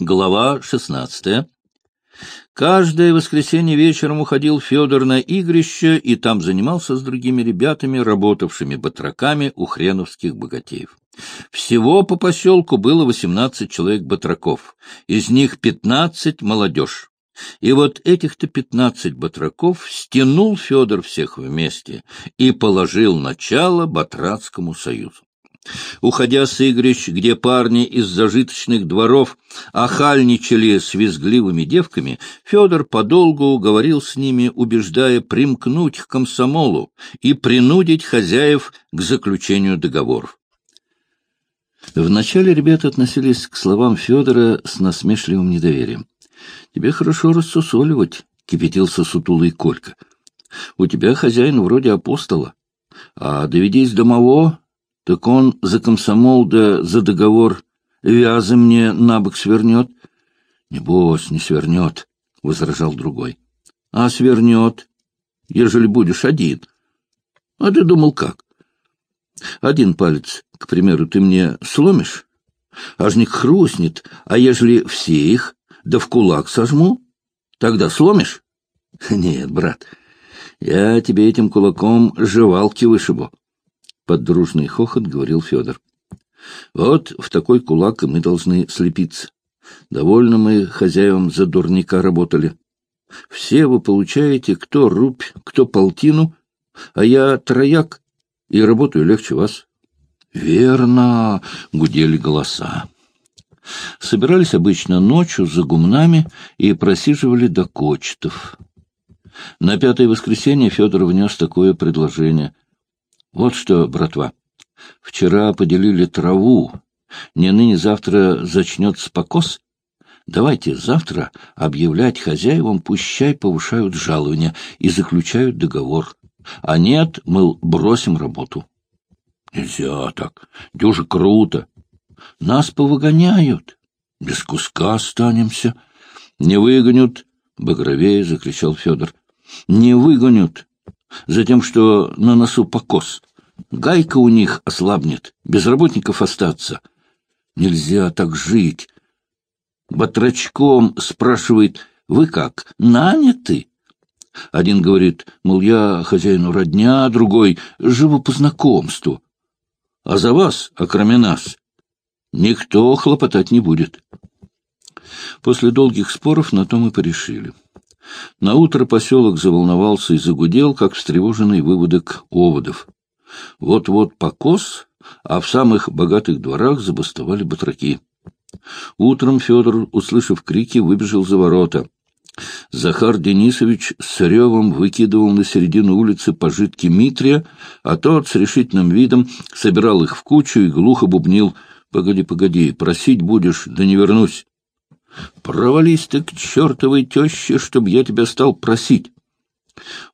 Глава шестнадцатая. Каждое воскресенье вечером уходил Федор на игрище и там занимался с другими ребятами, работавшими батраками у хреновских богатеев. Всего по поселку было восемнадцать человек батраков, из них пятнадцать — молодежь. И вот этих-то пятнадцать батраков стянул Федор всех вместе и положил начало Батрацкому союзу. Уходя с игрищ, где парни из зажиточных дворов охальничали с визгливыми девками, Федор подолгу говорил с ними, убеждая примкнуть к комсомолу и принудить хозяев к заключению договоров. Вначале ребята относились к словам Федора с насмешливым недоверием. — Тебе хорошо рассусоливать, — кипятился сутулый Колька. — У тебя хозяин вроде апостола. А доведись домово, так он за комсомол да за договор вязы мне на бок свернет. — Небось, не свернет, — возражал другой. — А свернет, ежели будешь один. — А ты думал, как? Один палец, к примеру, ты мне сломишь, ажник хрустнет, а ежели все их, да в кулак сожму, тогда сломишь? — Нет, брат, я тебе этим кулаком жевалки вышибу. Под дружный хохот говорил Федор. Вот в такой кулак мы должны слепиться. Довольно мы хозяевам за дурника работали. Все вы получаете кто рубь, кто полтину, а я трояк и работаю легче вас. — Верно, — гудели голоса. Собирались обычно ночью за гумнами и просиживали до кочетов. На пятое воскресенье Федор внес такое предложение — вот что, братва, вчера поделили траву, не ныне-завтра зачнется покос. Давайте завтра объявлять хозяевам, пущай повышают жалования и заключают договор. А нет, мы бросим работу. Нельзя так, дюже круто. Нас повыгоняют, без куска останемся. Не выгонят, — багровее закричал Федор. Не выгонят, затем, что на носу покос. Гайка у них ослабнет, без работников остаться. Нельзя так жить. Батрачком спрашивает, вы как, наняты? Один говорит, мол, я хозяину родня, другой — живу по знакомству. А за вас, а кроме нас, никто хлопотать не будет. После долгих споров на том и порешили. Наутро поселок заволновался и загудел, как встревоженный выводок оводов. Вот-вот покос, а в самых богатых дворах забастовали батраки. Утром Федор, услышав крики, выбежал за ворота. Захар Денисович с ревом выкидывал на середину улицы пожитки Митрия, а тот с решительным видом собирал их в кучу и глухо бубнил. — Погоди, погоди, просить будешь, да не вернусь. — Провались ты к чертовой теще, чтоб я тебя стал просить.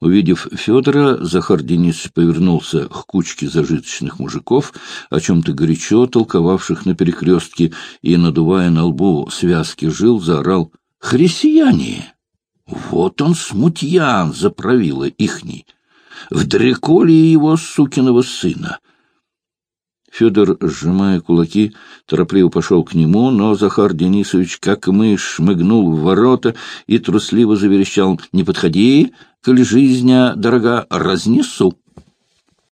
Увидев Федора, Захар Денисович повернулся к кучке зажиточных мужиков, о чем-то горячо толковавших на перекрестке, и, надувая на лбу связки жил, заорал «Христиане! Вот он, смутьян, заправила ихний! В дреколе его сукиного сына!» Федор, сжимая кулаки, торопливо пошел к нему, но Захар Денисович, как мышь, шмыгнул в ворота и трусливо заверещал «Не подходи, коль жизнь дорога, разнесу».